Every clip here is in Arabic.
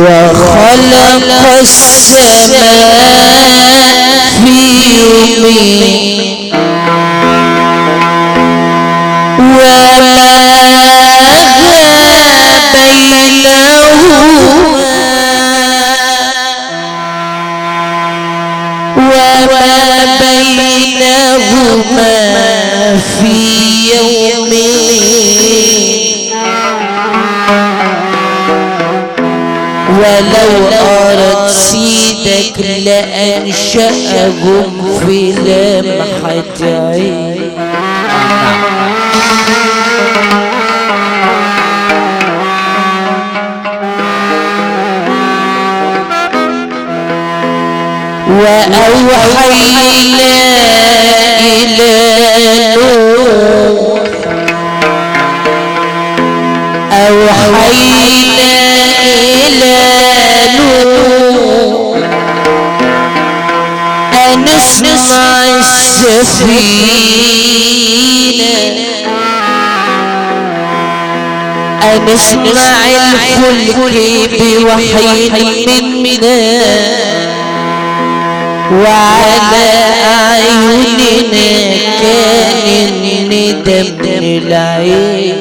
وخلق السماء في يومين وما بينهما وما بينهما في يومين سيدك لأنشأهم في لمحة عين وأوحينا إلى نوح. أوحينا السفينة أن اصنع الفلك بوحي منا وعلى أعيننا كان ندم العين.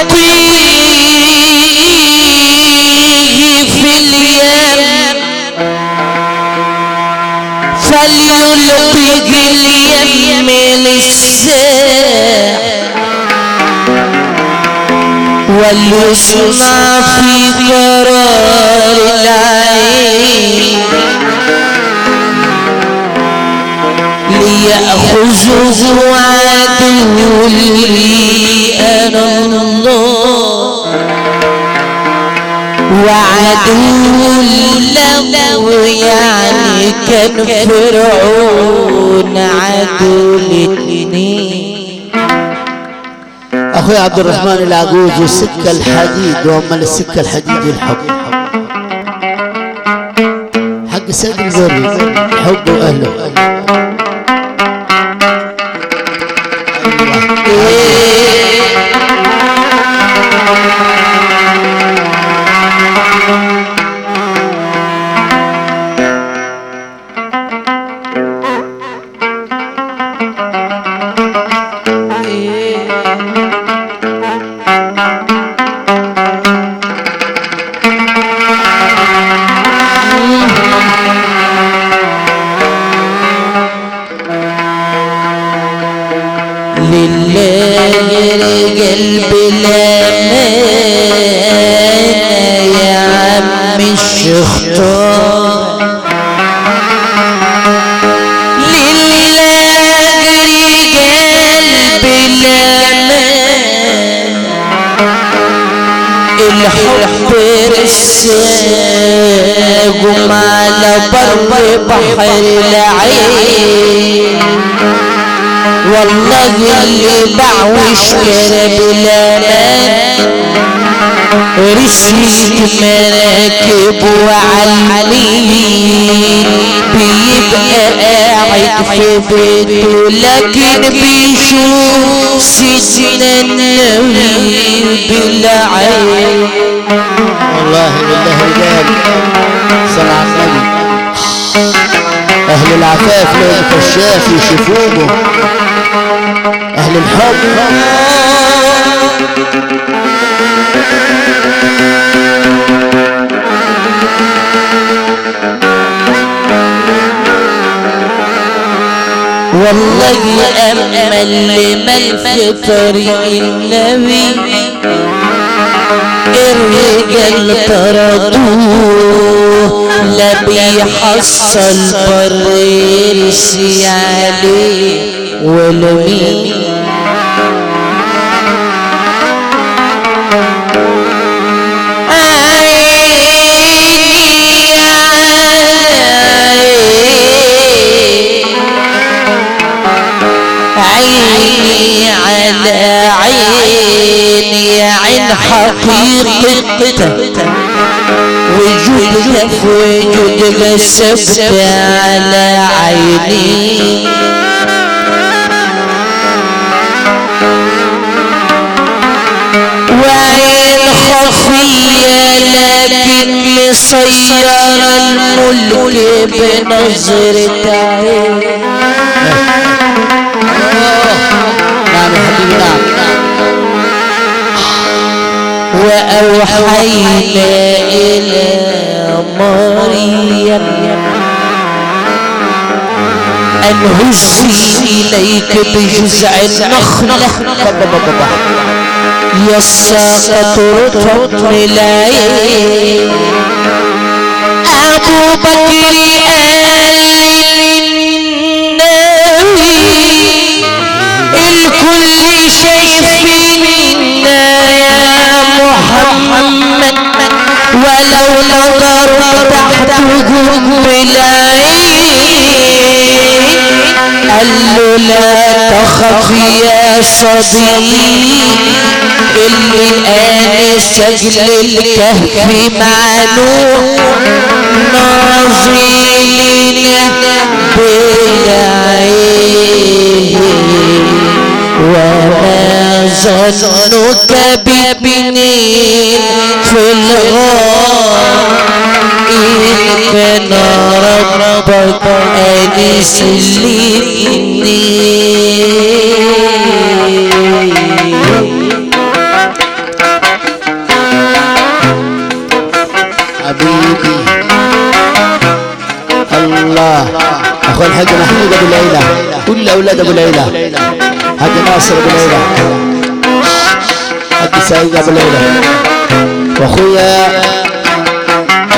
أن القيه في اليم. فليلقه اليم وليصنع في قرار العين. ليأخذه عدو لي أنا. وعدو له يعني كان فرعون عدو الاثنين أخوي عبد الرحمن العجوز والسكه الحديد وامال السكه الحديد والحب حق سيد البري حب واهله على بر بحر العين. والله اللي باع واشترى بلامان رسيت مراكب وعلمين بيبقى قاعد في بيته لكن بيشوف سيدنا النبي بالعين والله بالله رجال صلى على النبي أهل العفاف لو الكشاف يشوفوهم أهل الحب والله أمل لمن في طريق النبي الرجال طردوه لا بيحصل بر يرسي عليه ولا عيني على عيني. عين حقيقتك وجودك وجودك سبت على عيني وعين خفية لكن لصيار الملك بنظرة عين وأوحينا إلى مريم أن هزي إليك بجزع النخلة يساقط رطب العين أبو بكر ولو نظر تحت وجوه العين قال له لا تخف يا صديقي اللي آن سجل الكهف مع نوح ناظرين بالعين ظنك بابنين في الغار إن ربك أنس الاثنين حبيبي الله اخو الحاج محمود ابو ليلى كل أولاد ابو ليلى حاج ناصر ابو ليلى. سعيد أبو ليلى. وأخويا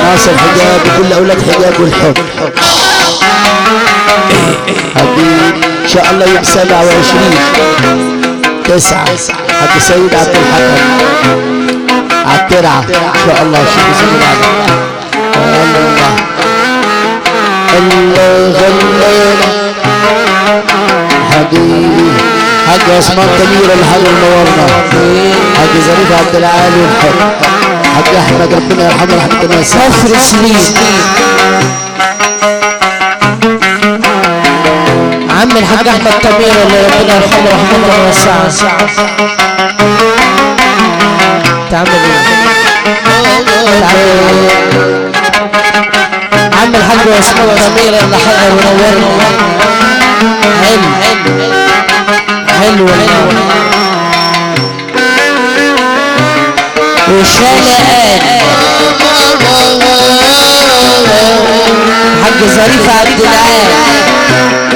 ناصر حجاب وكل أولاد حجاب والحب. حبيبي إن شاء الله يوم 27 تسعة. حاج سيد عبد الحكم. عالترعة إن شاء الله شوف سيد عبد الله الله الله حبيبي حاج عثمان تمير الحاج منورنا حاج ظريف عبد العالي. حاج أحمد ربنا يرحمه رحمه الله صفر سنين عم الحاج أحمد كبير اللي ربنا يرحمه رحمه الله وسعه تعمل إيه؟ تعمل إيه؟ عم الحاج عثمان كبير اللي حضر ونورنا حلو. حلو حلو. وشلقان حاج ظريف عبد العال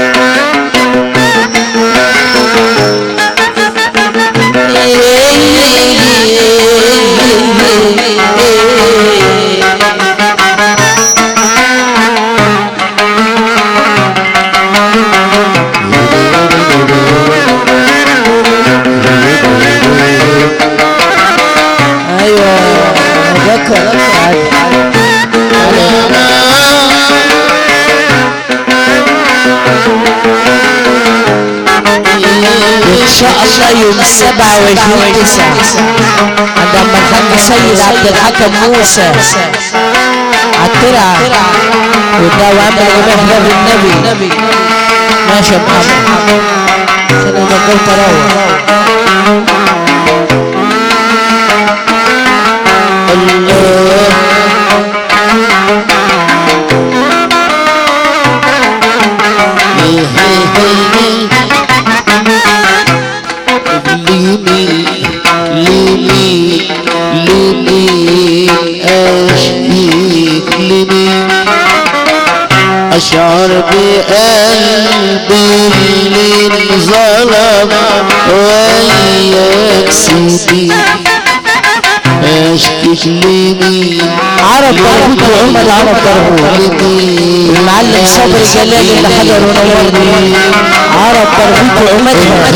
أيوه شاء الله يوم 27 9 عندما الحاج سيد عبد الحكم موسى عالترعة وده وعمل جميع باب النبي ماشي يا محمد عشان أنا قلت أروح ليني ليني ليني أشبيك ليني أشعر بقلبي اللي انظلم وياك سيدي أشكيك ليني عرب برهوت وعمر عرب برهوت المعلم صبري جلال اللي حضر ونورني عرب برهوت وعمر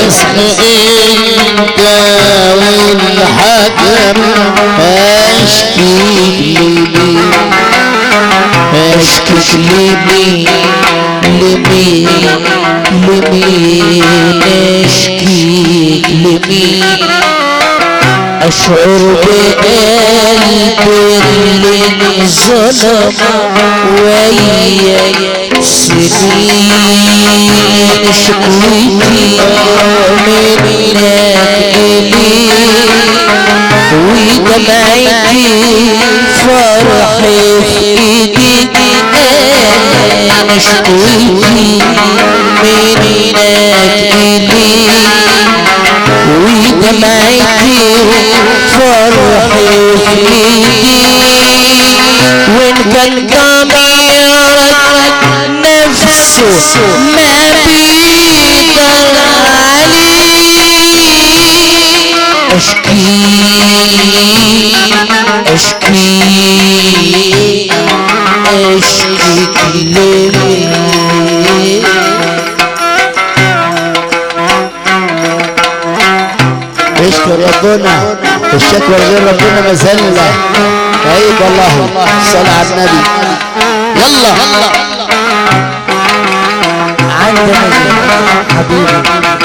اسم انت والحكم اشكيك لمين اشكيك لمين لمين لمين اشكيك لمين أشعر بقلبي اللي ظلم ويا سنين شكوتي منك إلي ودمعتي فرحي في ايدي أنا شكوتي منك إلي ودمعتي فرحي في ايدي وان كان ضميرك نفسه ما بيقدر عليه اشكي اشكي اشكي ليه ربنا. الشكوى غير ربنا مذلة عيد الله. صل على النبي. يلا. عندنا حبيبي.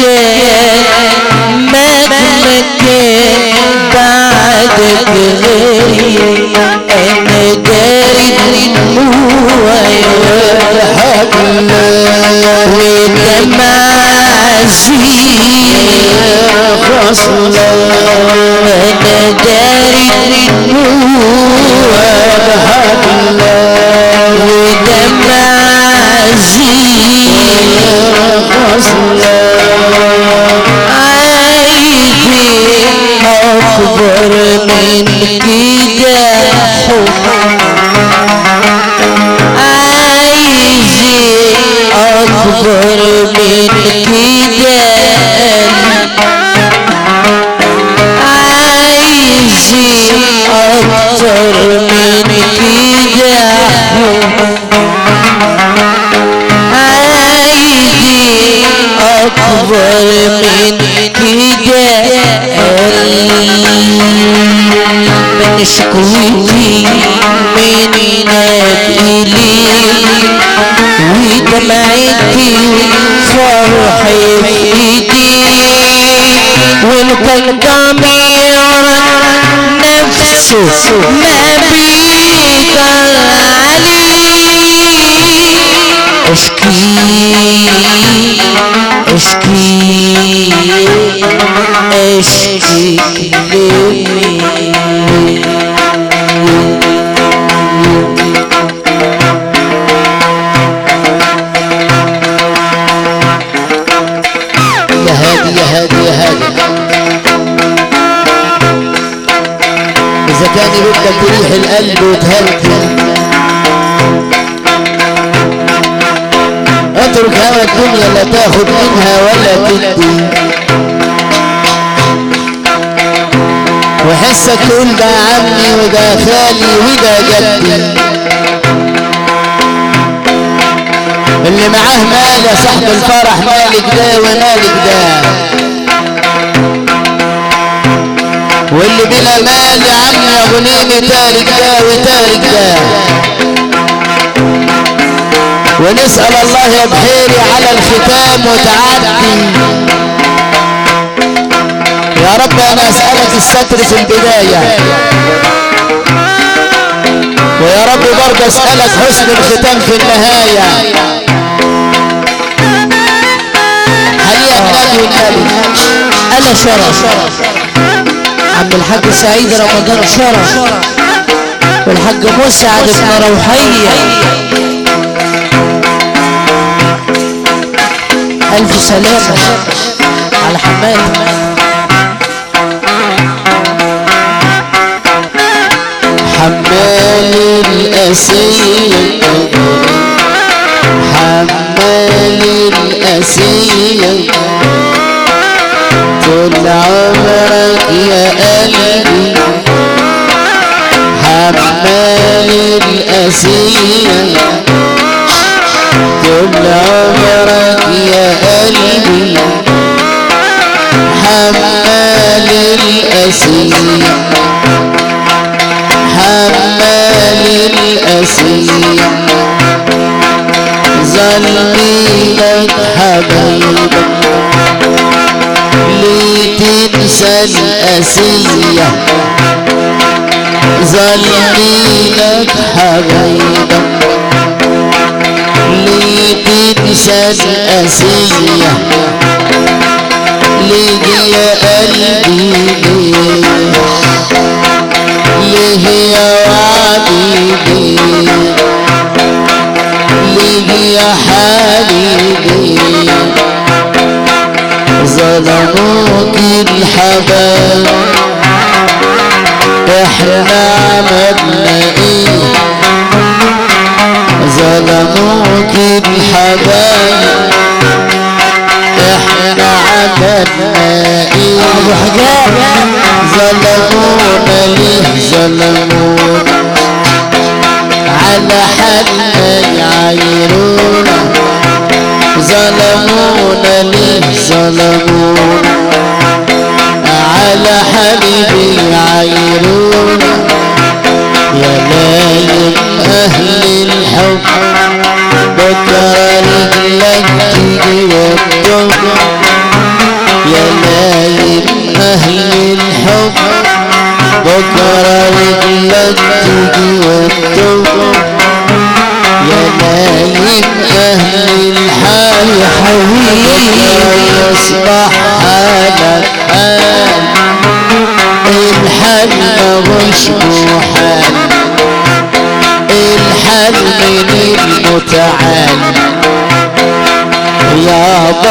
مهما كان مهما كان بعدك غيري من شكوتي من نبيلي ودمعتي فرحي في ايدي وان كان ضميرك نفسه ما عليه اشكي اشكي اشكي ليه كان بدك تريح القلب وتهدي أترك هوا الدنيا لا تاخد منها ولا تدي. وحسك تقول ده عمي وده خالي وده جدي. اللي معاه مال يا صاحب الفرح مالك ده ومالك ده. واللي بلا مال يا عم يا غنيمي تارك ده وتارك ده ونسأل الله يا بحيري على الختام وتعدي. يا رب أنا أسألك الستر في البداية. ويا رب برضه أسألك حسن الختام في النهاية. هيا النبي والنبي أنا شرف. عم الحاج سعيد رمضان شرف والحاج مسعد بن روحية. ألف سلامة على حماد حمال الأسيل حمال الأسيل طول عمرك يا قلبي. حمال الأسية طول عمرك يا قلبي. حمال الأسية حمال الأسية ظلمي لك حبيبك ليه تنسى الأسية ظلمي لك حبيبك ليه تنسى الأسية ليه يا قلبي ليه ليه يا وعدي ليه ليه يا حبيبي ظلموك الحباب إحنا عملنا إيه ظلموك الحبايب إحنا عملنا إيه ظلمونا ليه؟ ظلمونا. على حالنا يعايرونا. ظلمونا ليه؟ ظلمونا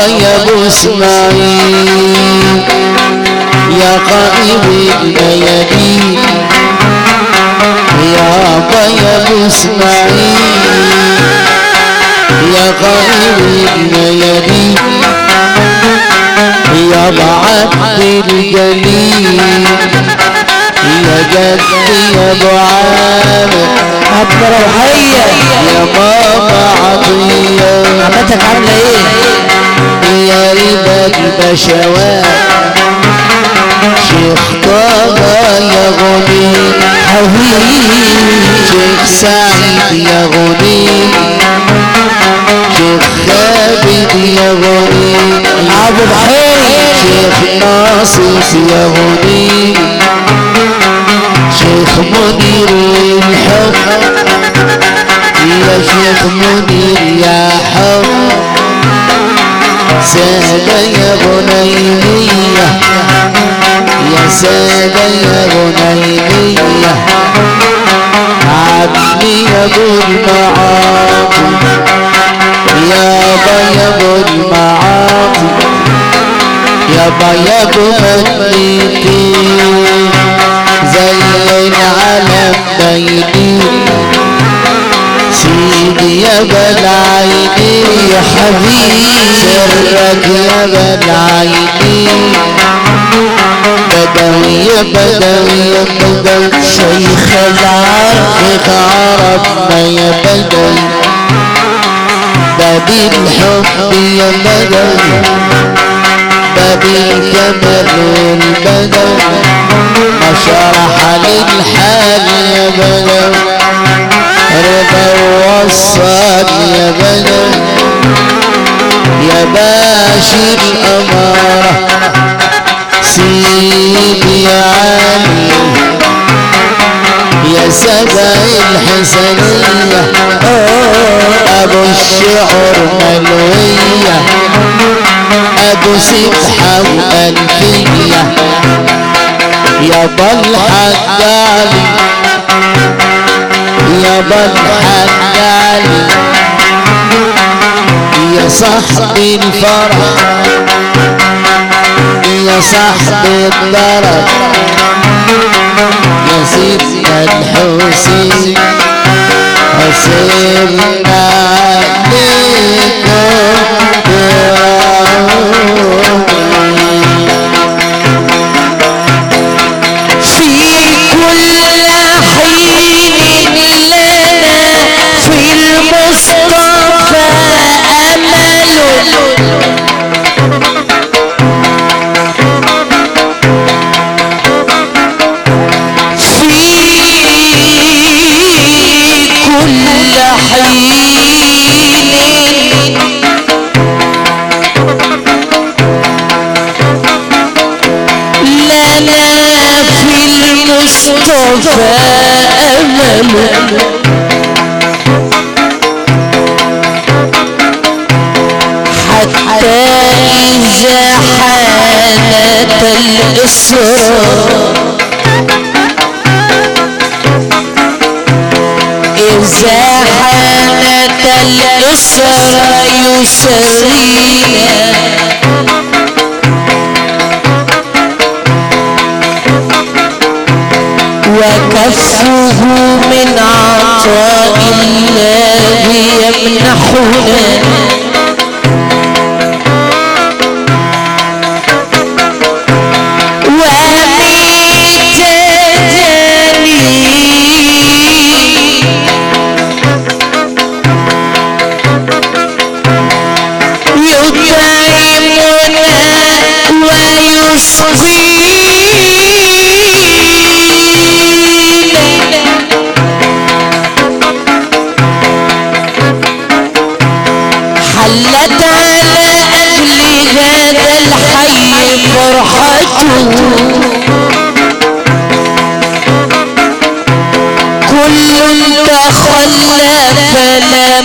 يا أبو إسماعيل يا قائم الليالي يابا يا أبو إسماعيل يا قائم الليالي يا بعد الجليل يا جدي يا أبو عامر عبد روحية يا ماما عطية عمتك عاملة إيه؟ ربا البشوات شيخ طه يا غني حبيبي شيخ سعيد يا غني شيخ خالد يا غني ابو بحير شيخ ناصر يا غني شيخ منير الحب يا شيخ منير يا حب سادة يا غنيمية يا سادة يا غنيمية عمي يا ابو المعاطي يا ابو المعاطي يا ابو مديتي زي العالم بيدي يا بالعيني يا حبيبي سرك يا بالعيني بدوي يا بدوي يا بدوي شيخ العرق عرفنا يا بدوي. بابي الحب يا بدوي بابي الجمال والبدوي ما شرح للحال يا بدوي. رضا ووصل يا بدوي يا باشي الأمارة. سيدي علي يا سبع الحسنية. أبو الشعر ملوية أبو سبحة وألفية. يا الحاج علي يا الحاج علي يا صاحبي الفرح يا صاحب الدرج يا سيدنا الحسين حسيننا في المصطفى أمل حتى إذا حانت الإسراء إذا حانت الإسراء يسرينا وكفه من عطاء الله يمنحنا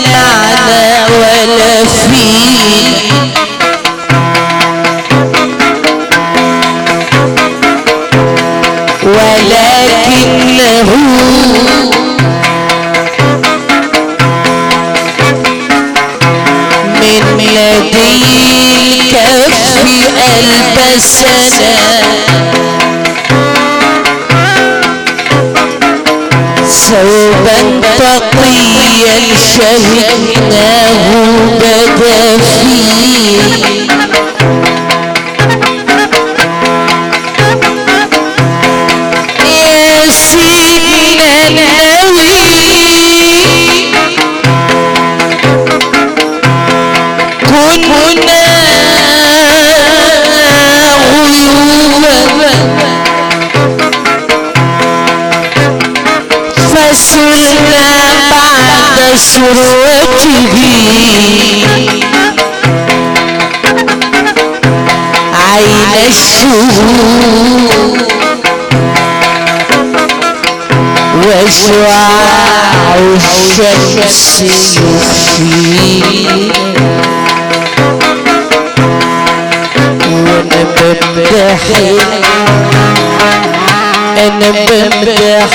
معنى ولا فيه ولكنه من لدي الكف ألبسنا ثوبا تقيا شهدناه بدا فيه بعد سروته عين الشهود وشعاع الشمس يخفينا وأنا بمدح أنا بمدح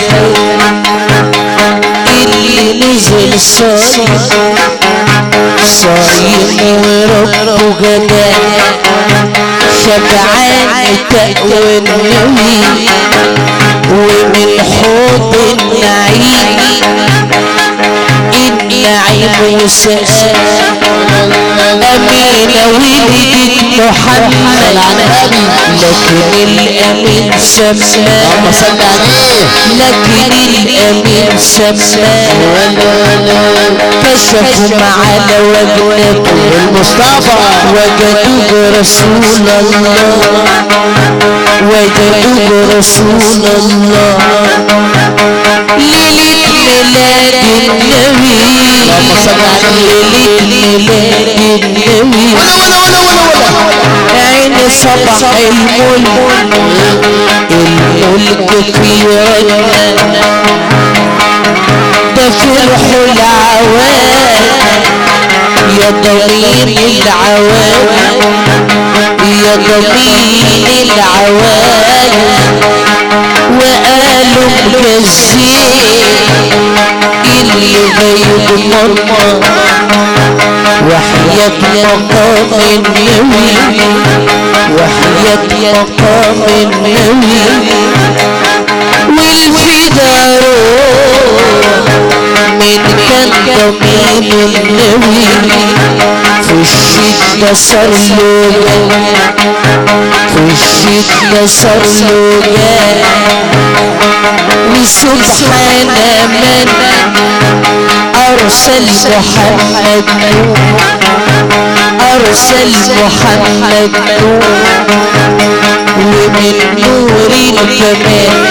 نزل صايم صايم وربه غدا شبعان تقوى النوي ومن حب النعيم. النعيم سأل أمين ولدت محمد. لكن الأمين سماه. لكن الأمين سماه. كشفوا على وجنته المصطفى وجدوا رسول الله. وجدوا رسول الله. ليلة ميلاد النبي اللهم صل. ليلة ميلاد النبي ولا ولا ولا ولا ولا عين صبح الملك الملك في رجلنا ده فرح العوام يا ضمير العوام يا ضمير العوام وقالوا مجزين اللي ماما وحياة مقام النبي وحياة مقام النبي. والفدار من كان ضميم النبي في الشدة جاه في الشدة صار له جاه وسبحان من أرسل محمد. أرسل محمد ومن نور الكمال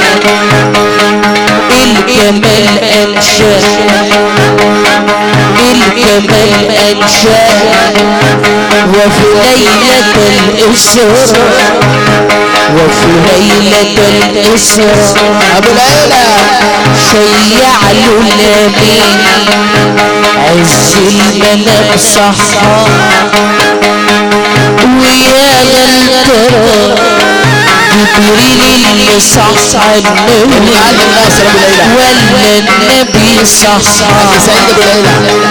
الكمال أنشأ الكمال أنشأ وفي ليلة الإسراء وفي ليلة الإسراء ابو العيلة شيع له اليمين عز المنام صحى ويا غلترى ابو العيلة ولا النبي العيلة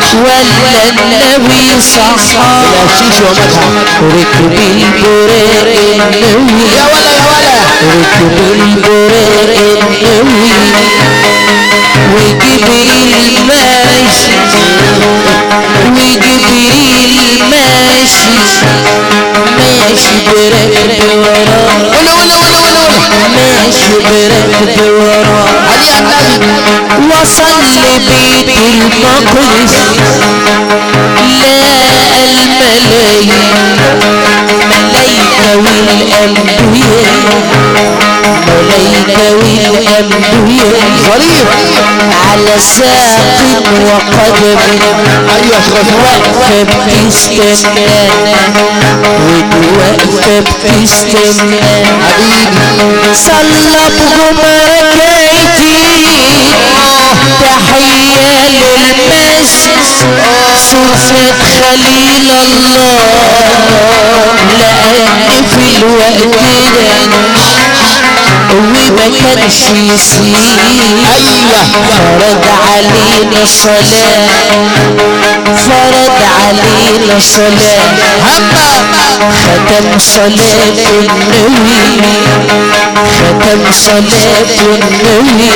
ولا النبي ومدها ركب البريق النبي ركب البريق النبي وجبريل ماشي وجبريل ماشي ماشي بركب وراه ولا ولا ولا ولا ماشي بركب وراه علي النبي وصل لبيت المقدس لا الملايين ملايكة والأنبياء ملايكة والأنبياء ظريف على ساق وقدم واقفة بتستنى واقفة بتستنى حبيبي صلى بجمركاتي تحية للمسجد صورة خليل الله لأن في الوقت ده وما كانش يسير أيوه فرض علينا صلاة فرض علينا صلاة هما ختم صلاة النبي. ختم صلاة النبي.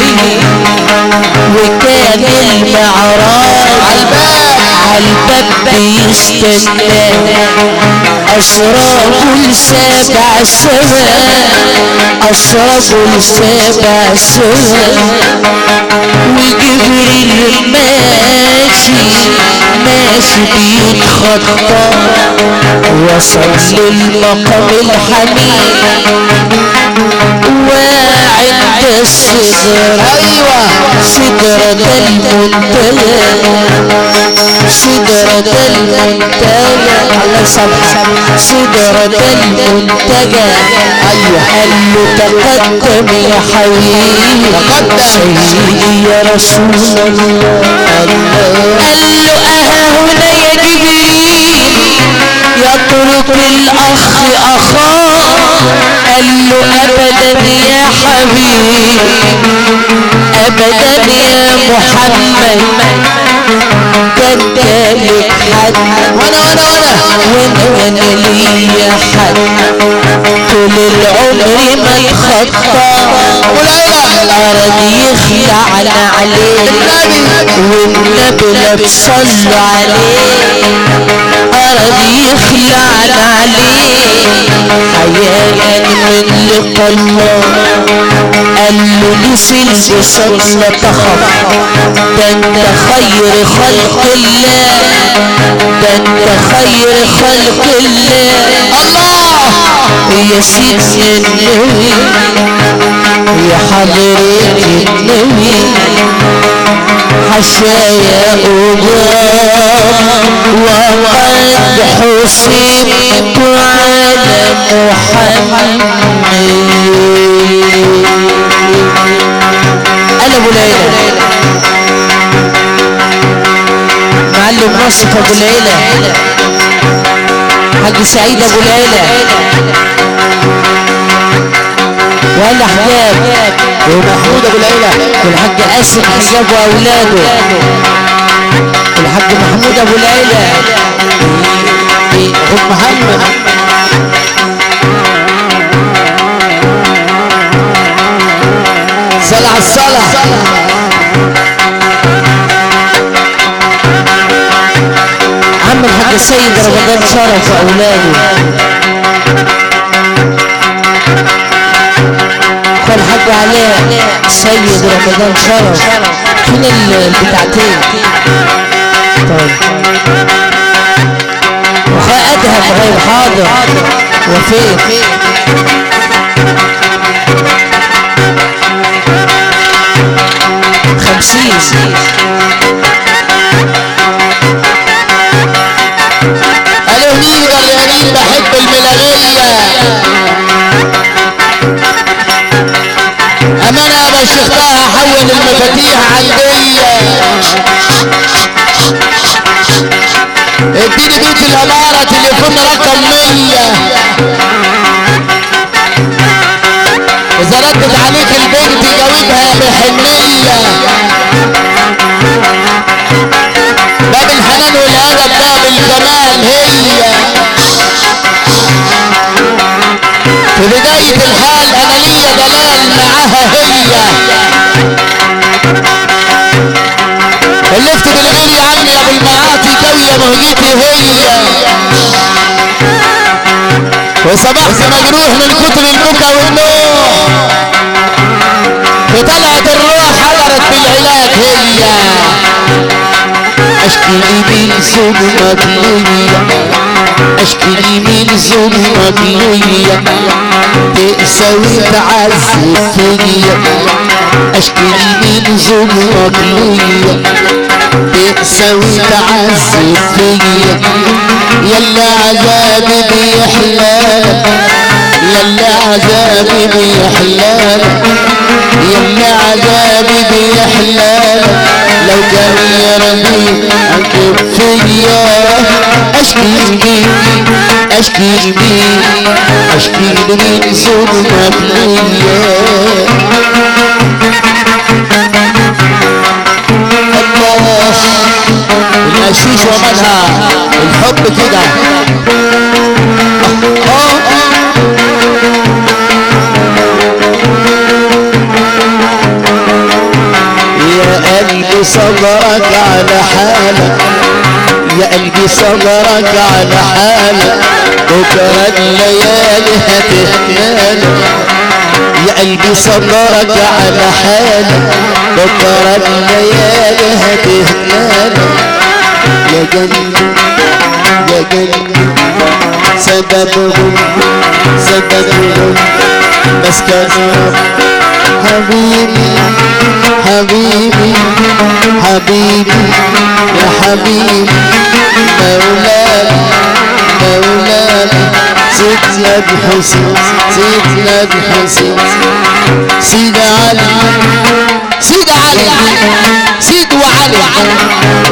وكان المعراج عالباب عالباب بيستنى أشراف السبع سما أشراف السبع سما وجبريل ماشي ماشي بيتخطى. وصل للمقام الحميد. الصدر أيوه. سدرة المنتهى سدرة المنتهى على سبحة سدرة المنتهى أيوه. قال له تقدم يا حبيبي. سيدي يا رسول الله. قال له أها هنا يا جبريل. يترك الأخ أخاه. قال له أبدا يا حبيبي أبدا يا محمد. كان لك حد. وأنا وأنا وأنا. وأنا ليا حد. طول العمر ما العيلة أراد يخلعنا عليه والنبي لا تصلوا عليه. أراد يخلعنا عليه حياء من لقى الله قال له نسل بصلة تخف ده انت خير خلق الله. ده انت خير خلق الله. الله. يا سيدنا النبي. يا حضرة النبي. أبواب وقد حسبت على محمد. أنا أبو ليلى. معلم نصف أبو ليلى. حاج سعيد أبو ليلى. الهلا حجاب ومحمود أبو العيلة والحاج قاسم حجاب وأولاده. والحاج محمود أبو العيلة. أبو محمد. صلع الصلع عم الحاج السيد رمضان شرف وأولاده. سيد رمضان. شرف. فين ال- البتاعتين. طيب. وخا أدهم غير حاضر. وفين؟ خمسين. المفاتيح عندية اديني بيت الامارة تليفون رقم مية. إذا ردت عليك البنت جاوبها بحنية. باب الحنان والادب باب الجمال هي. في بداية الحال أنا ليا دلال معاها هي. مهجتي هي. وصبحت مجروح من كتر البكا والنوم. وطلعت الروح حضرت بالعلاج هي. أشكي من ظلمك ليا أشكي من ظلمك ليا تقسى وتعذب فيا أشكي من ظلمك ليا تقسى وتعذب فيا يلا عذابي بيحلالك يلا عذابي بيحلالك يلا عذابي بيحلالك لو كان يرضي أكب فيا. أشكي مين أشكي مين أشكي من ظلمك ليا القشيش ومالها الحب كده. يا قلبي صبرك على حالك. يا قلبي صبرك على حالك. بكرة الليالي هتهمالك يا قلبي صبرك على حالك. بكرة الليالي هتهمالك يا قلبي يا قلبي سببهم سببهم بس كانوا حبيبي حبيبي حبيبي. يا حبيبي مولاي مولاي سيدنا الحسين سيدنا الحسين سيد علي سيد علي سيد وعلي.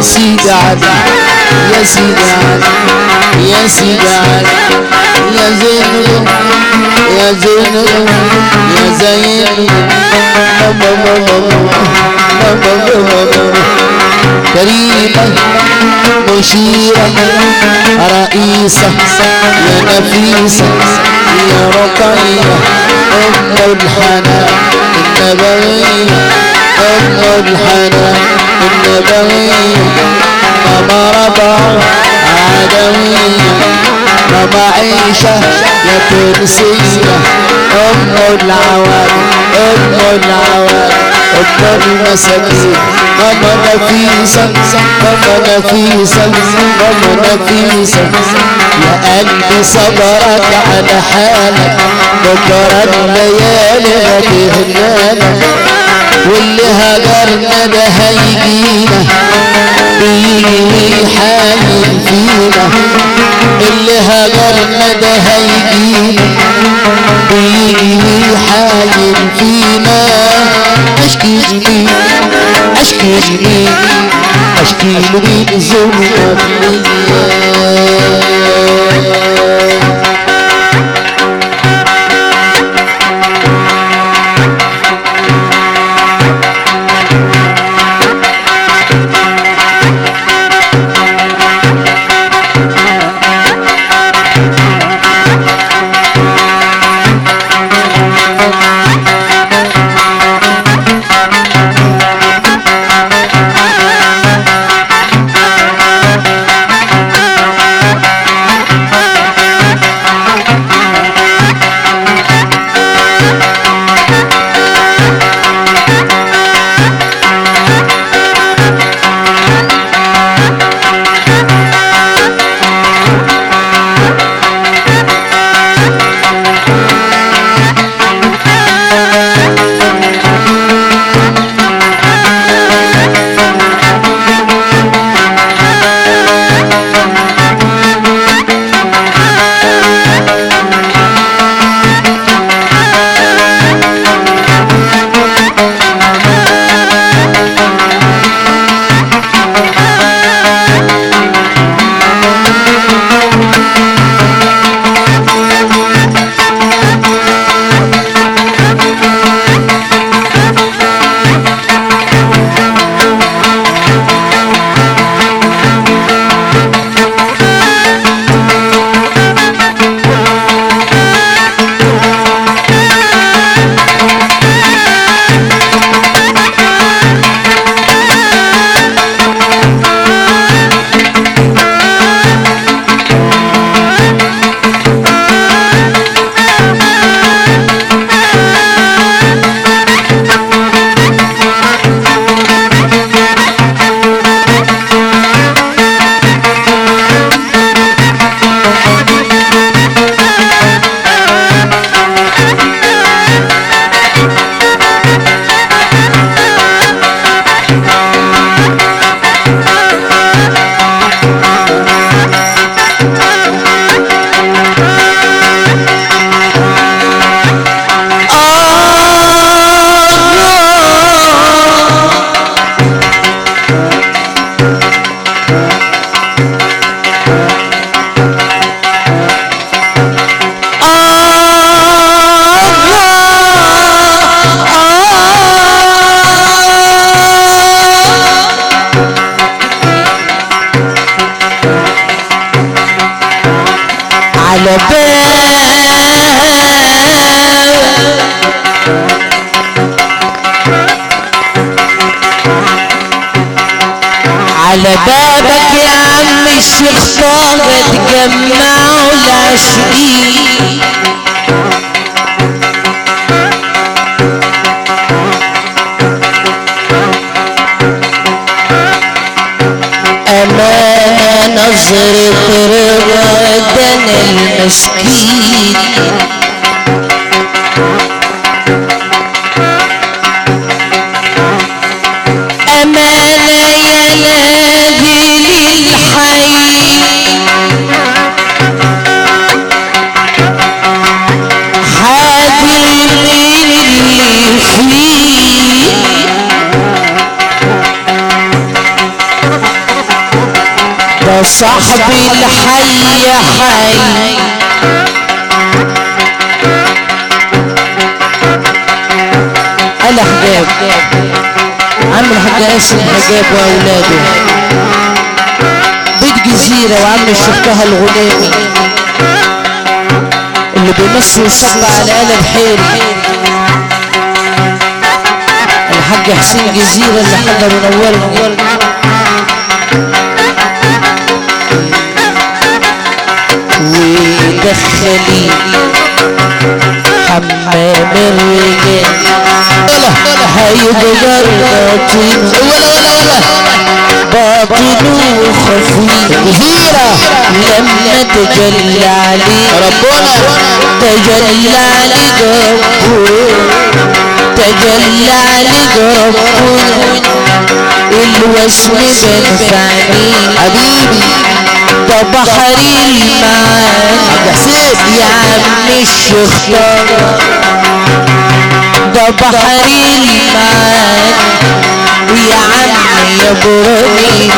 سيد علي يا سيد علي يا سيد علي. يا زينب يا زينب يا زينب. ماما ماما ماما ماما كريمة مشيرة رئيسة يا نفيسة يا رقية أم الحنان النبوية أم الحنان النبوية ماما ربع عدوية. ماما عيشة يا تونسية أم العواد أم العواد أم المساكين ماما نفيسة ماما نفيسة ماما نفيسة يا قلبي صبرك على حالك بكرة الليالي هتهنالك واللي هجرنا ده هيجينا بيجي حامل فينا اللي هجرنا ده هيجينا بيجي حامل فينا اشكي مين اشكي مين اشكي مين ظلمك ليا على باب على بابك يا عم الشيخ طه تجمعوا العاشقين المسكين صاحبي الحي حي. أنا حجاب عم الحاج قاسم حجاب واولاده بيت جزيرة وعم طه الغلامي اللي بيمس ويصب على آل الحيري الحاج حسين جزيرة اللي حضر ونورني ودخلي حمام الرجال هيبقى باطن باطنه جزيرة لما تجلى عليه ربنا تجلى عليك ربنا تجلى عليك ربنا الوسم بنفعني حبيبي. ده بحر حسين يا عم الشيخ ده بحر المعاني ويا عم يا بروني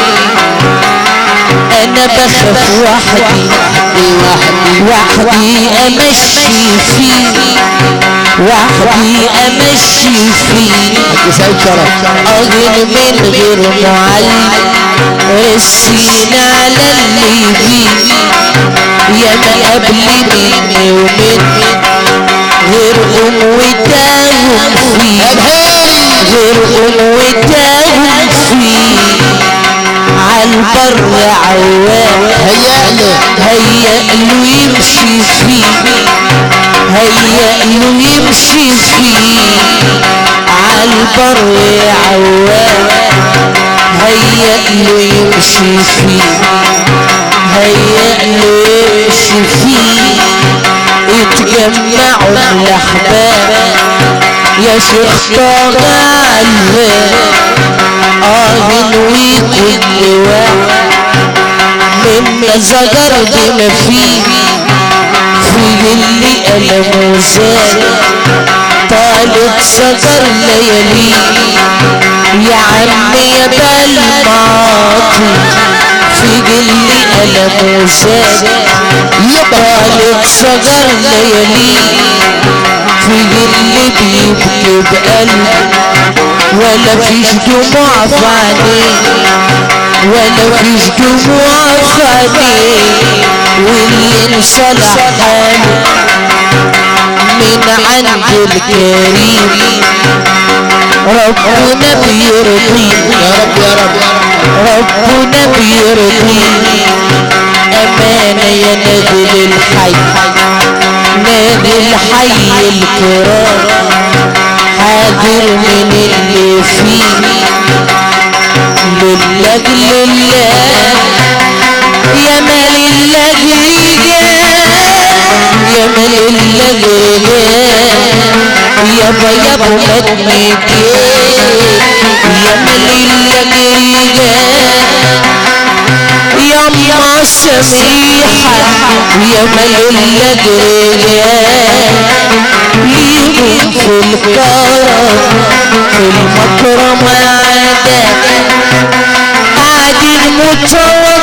أنا بخاف وحدي. وحدي وحدي امشي فيه. وحدي امشي فيه. حاج سيد شرف. اغن من غير معلم. رسينا على اللي فيه يا قبل مني ومني غير قوتهم فيه الهيري غير قوتهم فيه عالبر عوام هيا له هيا له يمشي فيه. هيا له يمشي فيه. عالبر عوام. هيا له يمشي فيه هيا له يمشي فيه يتجمعوا الاحباب يا شيخ طه آه وكل واحد منا زجر بما فيه في اللي ألم وزاد طالت زجر ليالي يا عمي يا بالماضي في اللي ألم وزاد طالت زجر ليالي في اللي بيبكي بقلب ولا فيش دموع في عينيه ولا فيش دموع عينيه واللي انصلح حاله من عند الكريم. ربنا بيرضيه يا رب يا رب ربنا بيرضيه أمانة يا نادي الحي. نادي الحي الكرام. حاضر من اللي فيه لله لله يا مال الله الجمل الذي لا يابا يابا ما تنكيش جمل الذي لا يا اما سميحة جمل الذي لا ليهم في الكرم في المكرمة عادة قاعدين متشوقين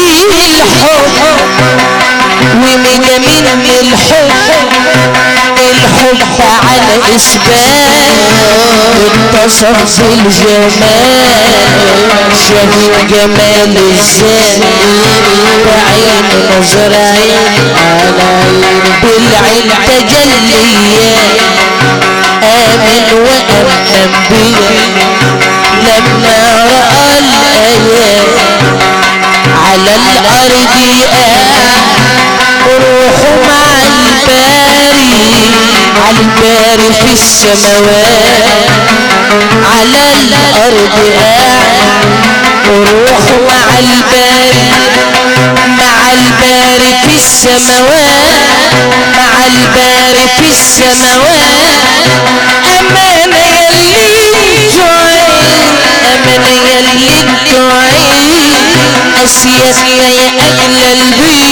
الحب ومن من الحب؟ الحب على إثبات اتصف بالجمال شاف جمال الذات بعين نظر عين بالعين تجليات آمن وأمن بي لما رأى الآيات على الأرض روحوا مع الباري على الباري في السماوات على الأرض روحوا مع الباري مع الباري في السماوات مع الباري في السماوات أمان يلي جوعين أمان يلي جوعين أسيادنا يا أغلى البيت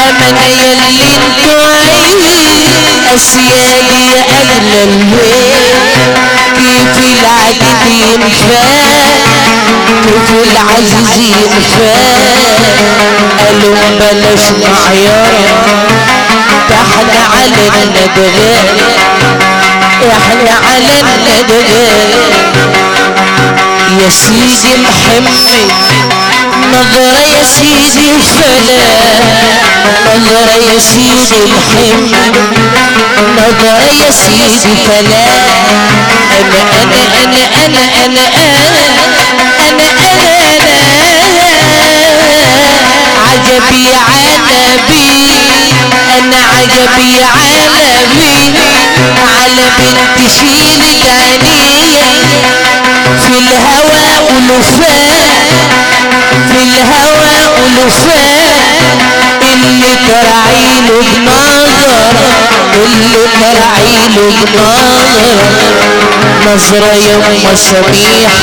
أمان يلي جوعين أسيادي يا أغلى البيت كيف العجيب ينفات كيف العزيز ينفات قالوا بلاش معيار إحنا على الندغال إحنا على الندغال يا سيدي محمد نظرة يا سيدي فلا نظرة يا سيدي الحب نظرة يا سيدي فلا أنا أنا أنا أنا أنا أنا أنا أنا عجبي عالمي أنا عجبي عالمي. على بنت شيلت عينيا في الهوى ولفاء في الهوى ولفاء اللي ترعيله بنظر اللي ترعيله بنظر. نظرة يوم سميحة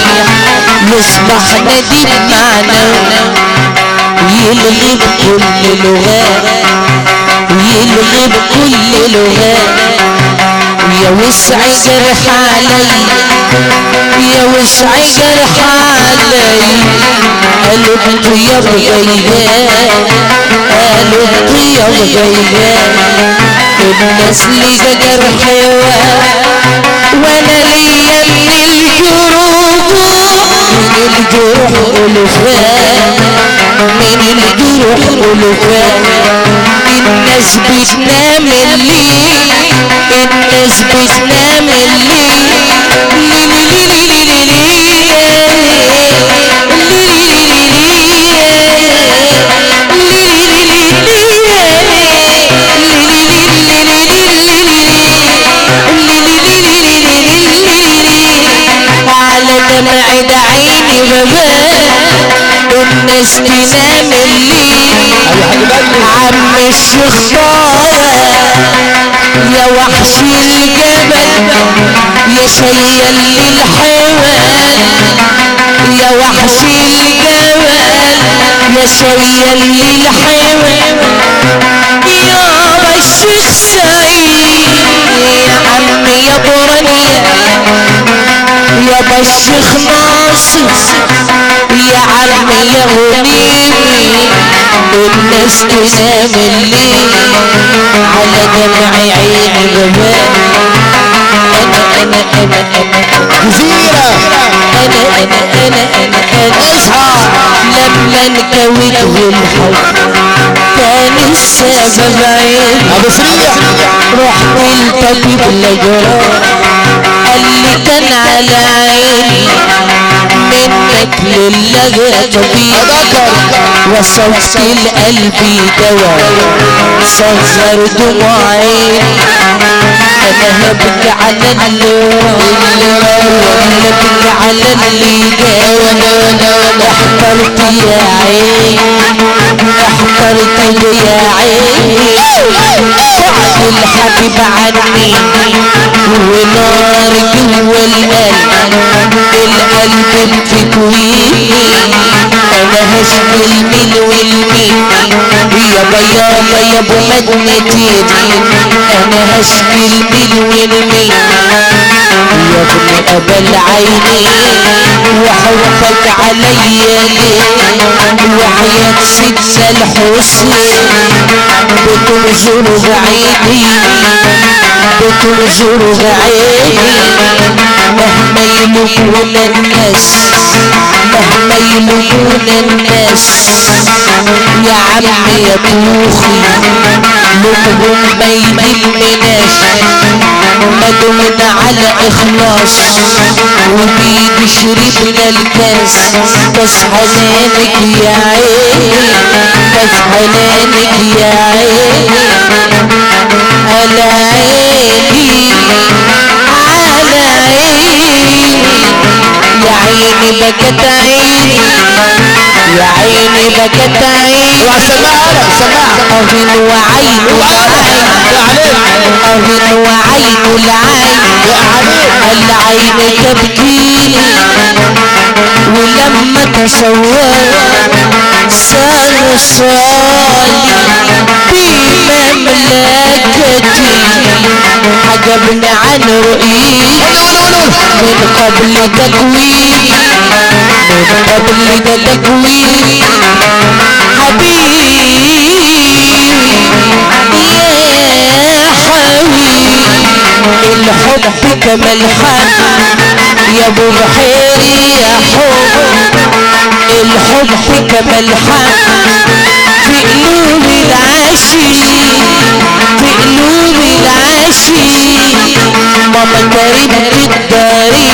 يصبح نديم معنا ويلغي بكل لغات ويلغي بكل لغات يا وسع جرح علي يا وسع جرح علي قالوا الطيب غيبان قالوا الطيب غيبان الناس لي جرح وأنا ليا من الجروح من الجروح الفان من الجروح الفان الناس بتنام الليل الناس بتنام الليل الناس تنام الليل عم الشيخ يا وحش الجبل يا شيل للحيوان يا وحش الجبل يا شيل للحيوان يا الشيخ سعيد يا عم يا برنيا يا الشيخ ناصر يا عم يا غنيمي الناس تنام الليل على دمع عين ببان أنا أنا أنا أنا جزيرة. أنا أنا أنا أنا أنا اصحى لما نكوته الحب كان السبب عين أبو سريع. رحت قال لي كان على عيني منك لله غبي وصوت القلب دوا صغر دموع عيني أنا هبكي على اللي ابكي على اللي جاي احترت يا عين احترت يا عين بعد الحبيب عني ونار جوا القلب القلب بتكويني أنا هشكي المين والمين يابا يابا يا ابو مدنتين أنا هشكي المين والمين يا ابن ابا العينين وحبك عليا ليه وحياة سيدنا الحسين بتنظر بعيني بتنظر بعيني مهما يلومون الناس مهما يلومون الناس. يا عمي يا طوخي لومهم ما يهمناش دمنا على اخلاص وبيدي شربنا الكاس. كاس حنانك يا عيني كاس حنانك يا عيني على عيني. على عيني. يا عيني بكت عيني. يا عيني بكت عيني سماعة سماعة أهن وعين العين أهن وعين العين العين تبكي ولما تصور صار صالي بمملكتي عجبني عن رؤيتي من قبل تكويني. حبيبي يا حبيبي الحب كما الحب يا ابو بحيري يا حب الحب كما الحب في قلوب العاشق العاشق ماما كريمة الداري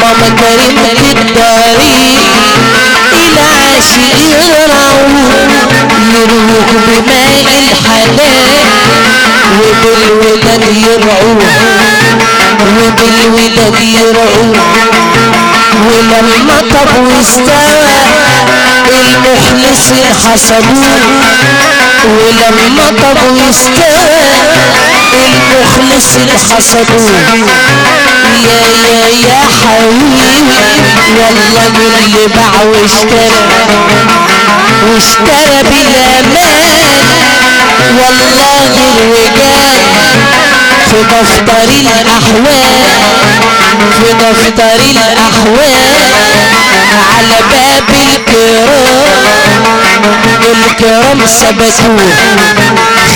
ماما كريمة الداري العاشق يروح يروح بماء الحنان وبالولد يرعوه وبالولد يرعوه. ولما طب واستوى المخلص حسبوه ولما طب واستوى المخلص حسبوه يا يا يا حبيبي والله اللي باع واشترى. واشترى بالأمان. والله الرجال في دفتر الأحوال. في دفتر الاحوال على باب الكرام. الكرام ثبتوه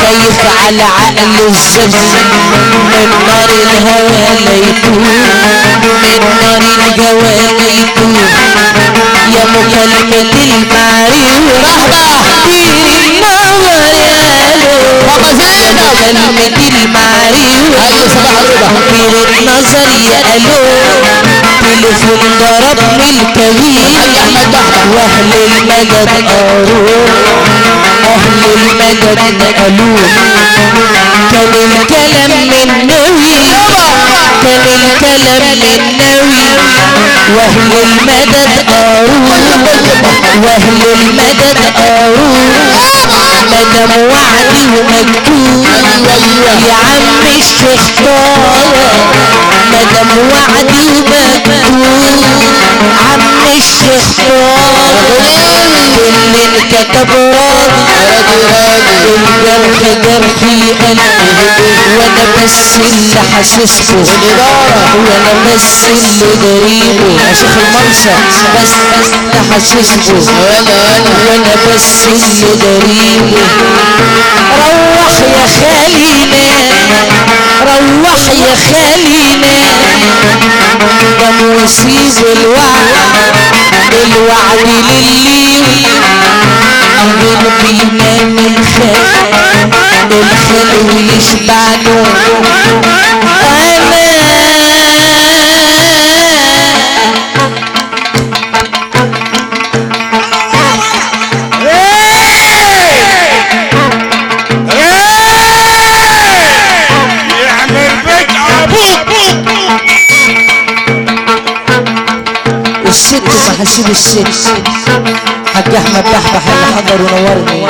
خايف على عقل الزمن من نار الهوى ليتوه من نار الجوى ليتوه يا مكلمة المعرفة بالنور يا بابا زينب كلمة المعرفة أيوه صباح الرضا. يا ألو تليفون ضربني الكبير واهل المدد قالوا أهل المدد قالوا كان الكلام من نوي كان الكلام من نوي وأهل المدد قالوا وأهل المدد قالوا مدام وعدي ومكتوب يا عم الشيخ طارق مدام وعدي ومكتوب عم الشيخ اللي انكتب راضي الجرح جرحي قلبي وأنا بس اللي حاسسكم وأنا بس اللي غريبه يا شيخ المنصة بس بس حاسسكم وأنا بس اللي غريبه روح يا خالينا روح يا خالينا. قام وسيب الوعد الوعد للي أمر بينام الخال الخال ويشبع نوم أنا والست ومحاسيب الست حاج احمد بحبح اللي حضر ونورني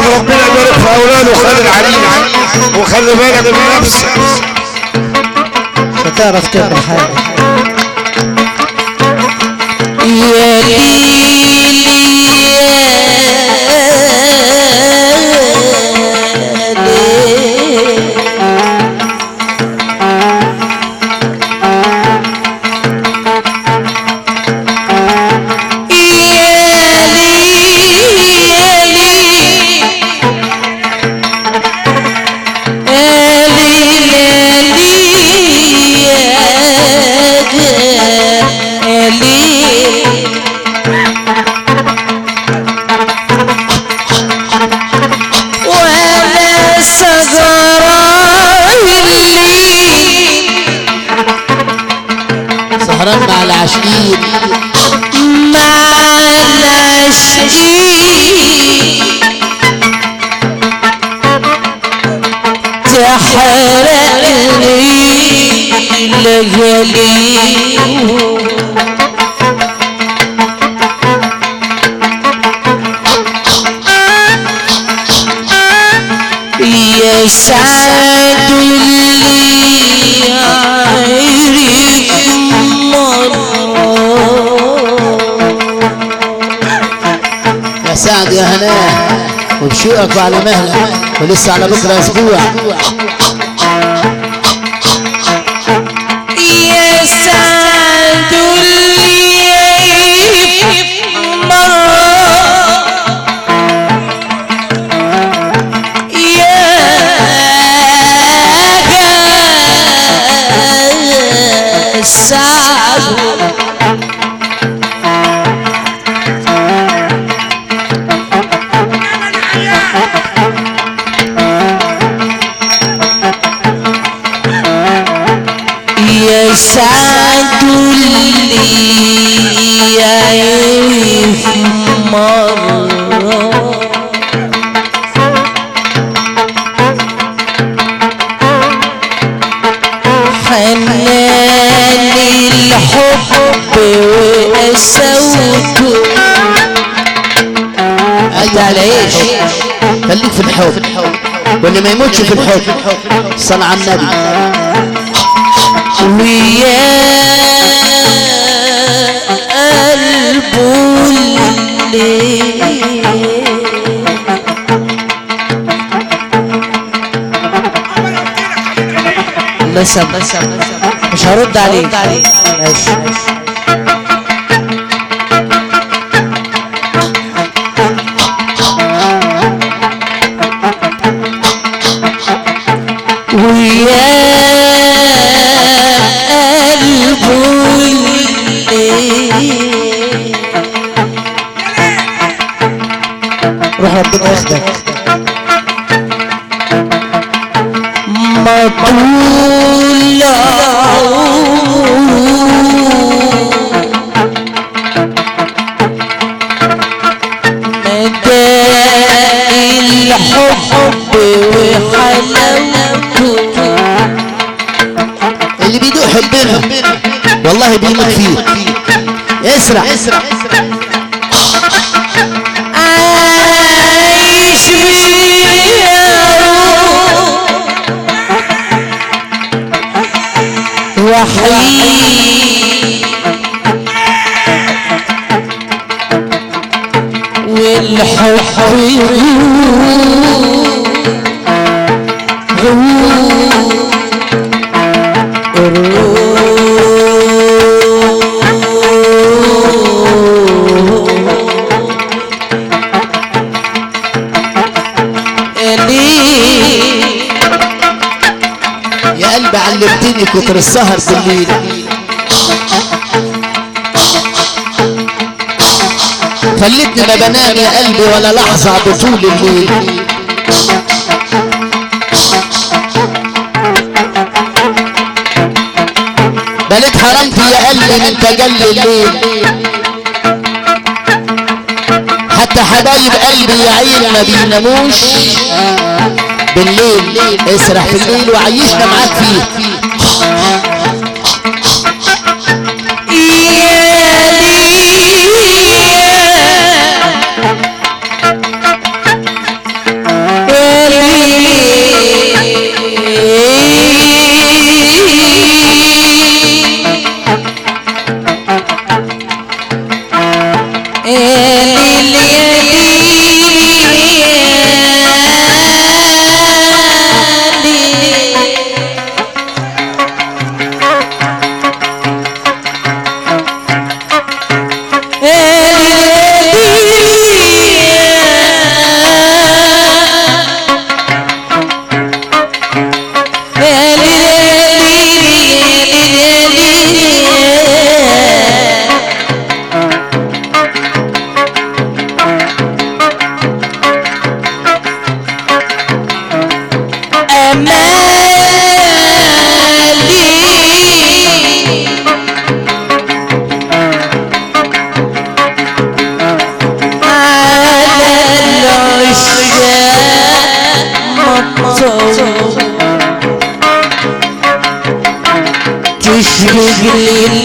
واحمد ربنا يبارك في اولاده وخلي العريس وخلي بالك من نفسك. مش هتعرف تعمل حاجة سعد يعرف مرة يا سعد يا هناه وبشوقك وعلى مهلك ولسه على بكرة أسبوع. على إيش خليك في الحب. واللي ما يموتش في الحب. صلى على النبي. ويا قلبه الليل لسه. مش هرد عليك. ماشي. السهر بالليل. خلتني ما بنام يا قلبي ولا لحظة بطول الليل. بليت حرمت يا قلبي من تجلي الليل. حتى حبايب قلبي يا عين ما بيناموش. بالليل اسرح في الليل وعيشنا معاك فيه. تشرق لي